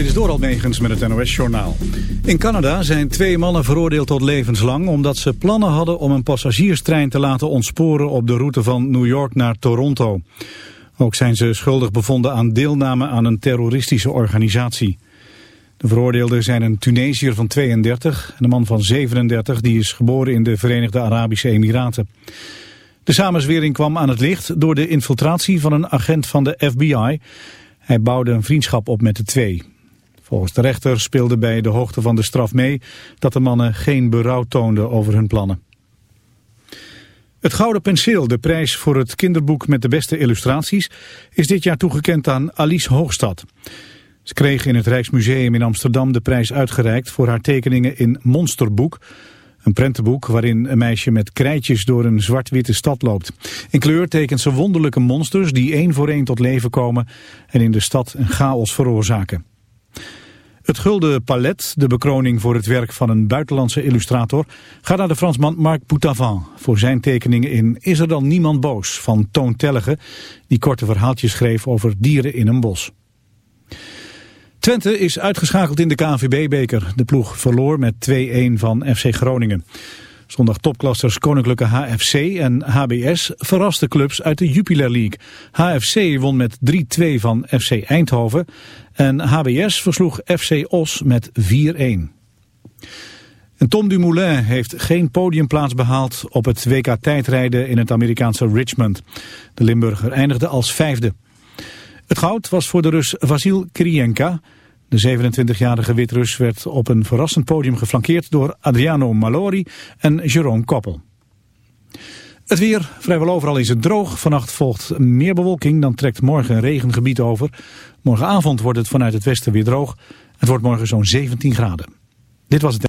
Dit is Doral Megens met het NOS-journaal. In Canada zijn twee mannen veroordeeld tot levenslang... omdat ze plannen hadden om een passagierstrein te laten ontsporen... op de route van New York naar Toronto. Ook zijn ze schuldig bevonden aan deelname aan een terroristische organisatie. De veroordeelden zijn een Tunesiër van 32 en een man van 37... die is geboren in de Verenigde Arabische Emiraten. De samenzwering kwam aan het licht door de infiltratie van een agent van de FBI... Hij bouwde een vriendschap op met de twee. Volgens de rechter speelde bij de hoogte van de straf mee dat de mannen geen berouw toonden over hun plannen. Het Gouden Penseel, de prijs voor het kinderboek met de beste illustraties, is dit jaar toegekend aan Alice Hoogstad. Ze kreeg in het Rijksmuseum in Amsterdam de prijs uitgereikt voor haar tekeningen in Monsterboek, een prentenboek waarin een meisje met krijtjes door een zwart-witte stad loopt. In kleur tekent ze wonderlijke monsters die één voor één tot leven komen en in de stad een chaos veroorzaken. Het Gulden Palet, de bekroning voor het werk van een buitenlandse illustrator, gaat naar de Fransman Marc Boutavant voor zijn tekeningen in Is er dan niemand boos van Toon Tellige, die korte verhaaltjes schreef over dieren in een bos. Twente is uitgeschakeld in de KNVB-beker. De ploeg verloor met 2-1 van FC Groningen. Zondag topklassers Koninklijke HFC en HBS verrasten clubs uit de Jupiler League. HFC won met 3-2 van FC Eindhoven en HBS versloeg FC Os met 4-1. En Tom Dumoulin heeft geen podiumplaats behaald op het WK tijdrijden in het Amerikaanse Richmond. De Limburger eindigde als vijfde. Het goud was voor de Rus Vasil Kirienka. De 27-jarige Witrus werd op een verrassend podium geflankeerd door Adriano Malori en Jerome Koppel. Het weer, vrijwel overal is het droog. Vannacht volgt meer bewolking, dan trekt morgen een regengebied over. Morgenavond wordt het vanuit het westen weer droog. Het wordt morgen zo'n 17 graden. Dit was het...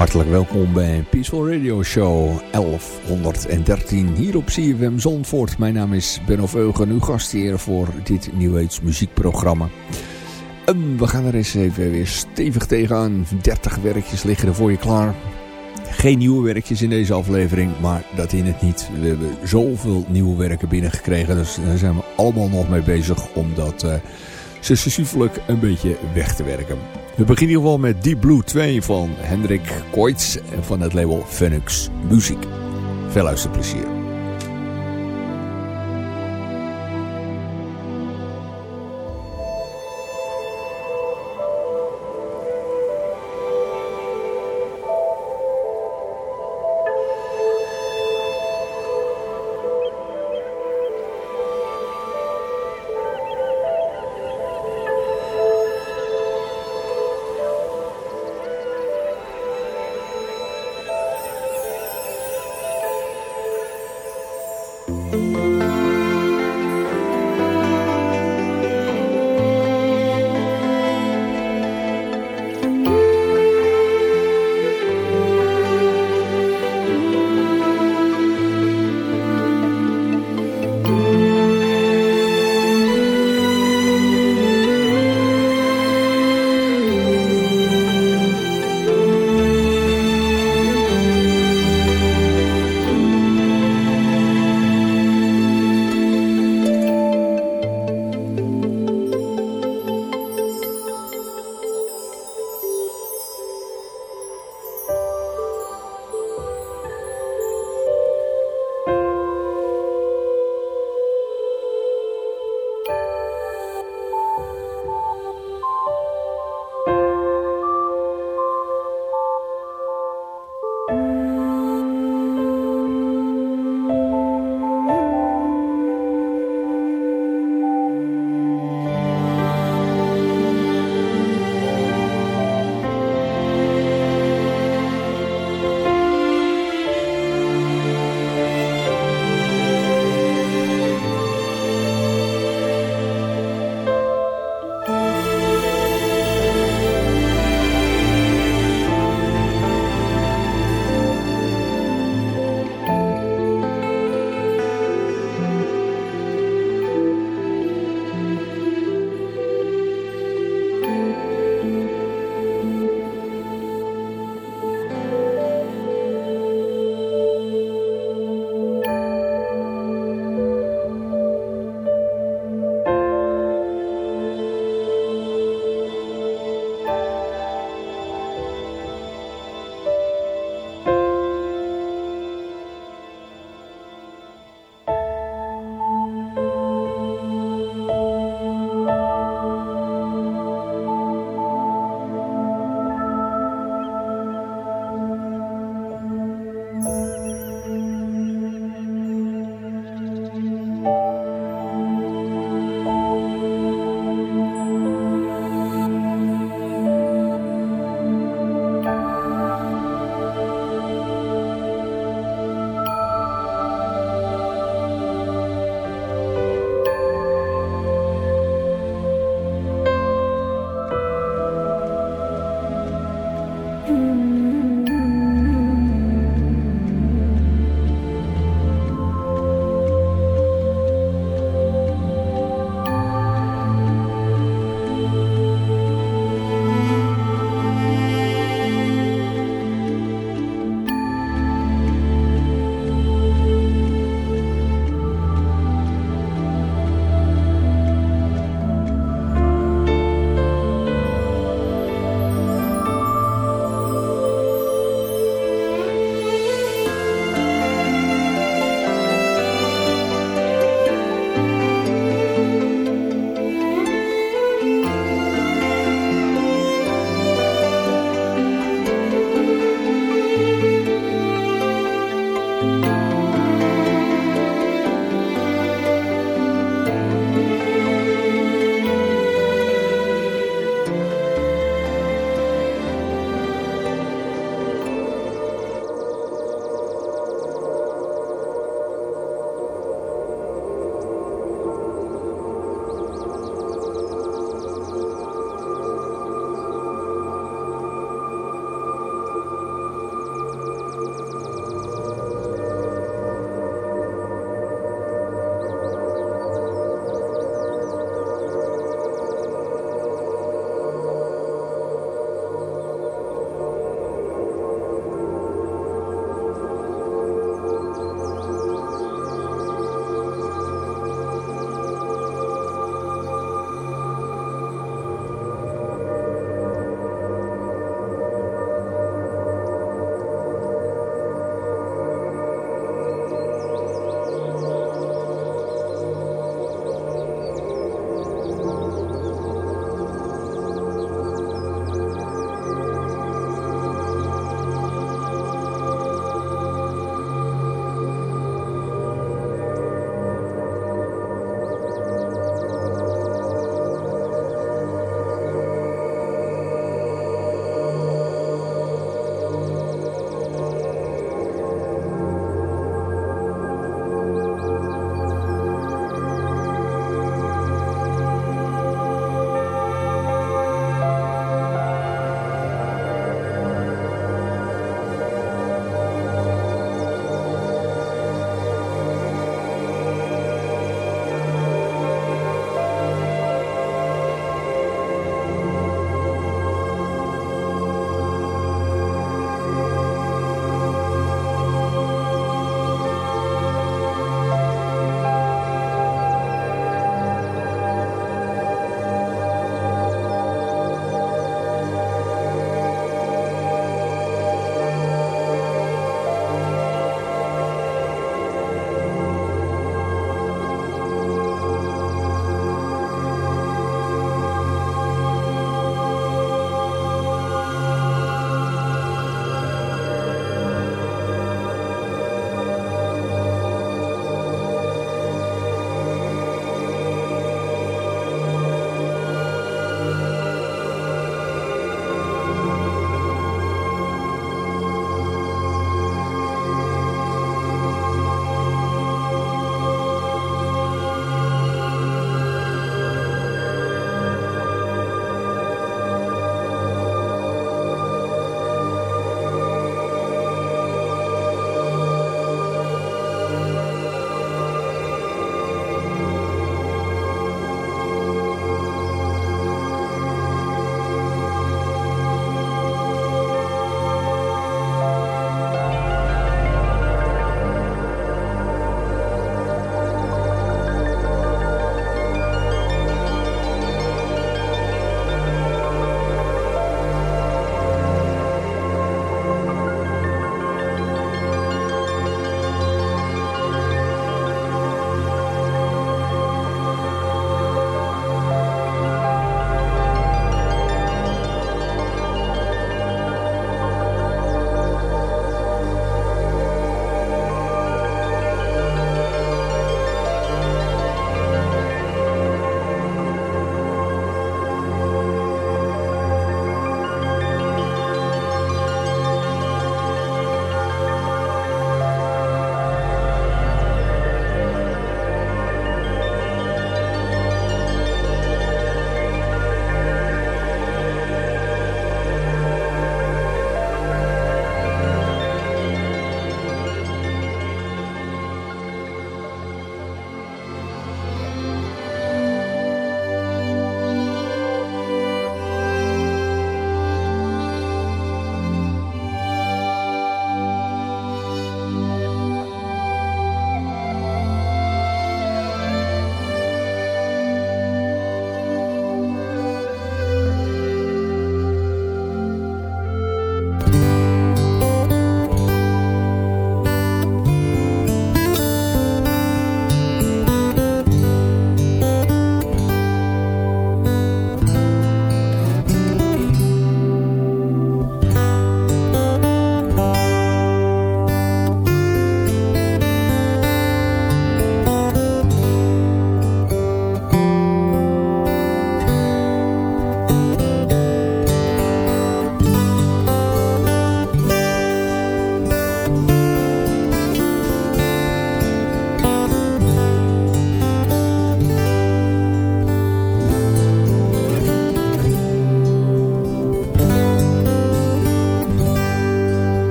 Hartelijk welkom bij Peaceful Radio Show 1113 hier op CFM Zandvoort. Mijn naam is Benno Veugen, uw gastheer voor dit New muziekprogramma. En we gaan er eens even weer stevig tegenaan. 30 werkjes liggen er voor je klaar. Geen nieuwe werkjes in deze aflevering, maar dat in het niet. We hebben zoveel nieuwe werken binnengekregen, dus daar zijn we allemaal nog mee bezig om dat uh, successievelijk een beetje weg te werken. We beginnen in ieder geval met Deep Blue 2 van Hendrik Koits van het label Phoenix Muziek. Veel luisterplezier.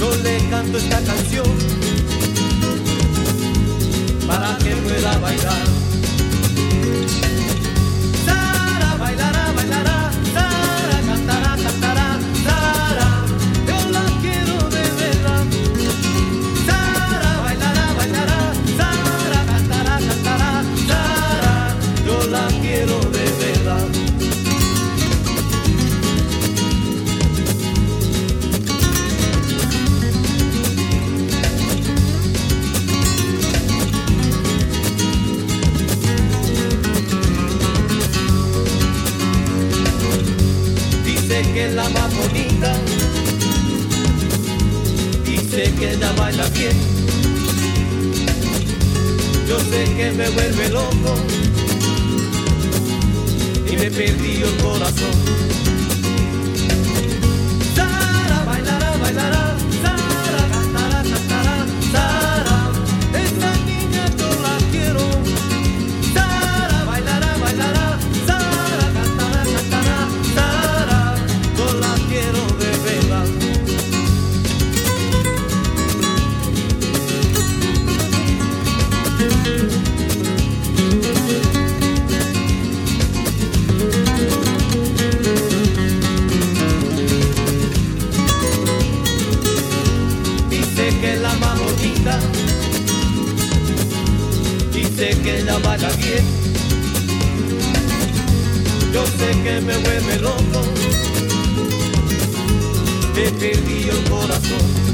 yo le canto esta canción. Loco, me perdí el corazón.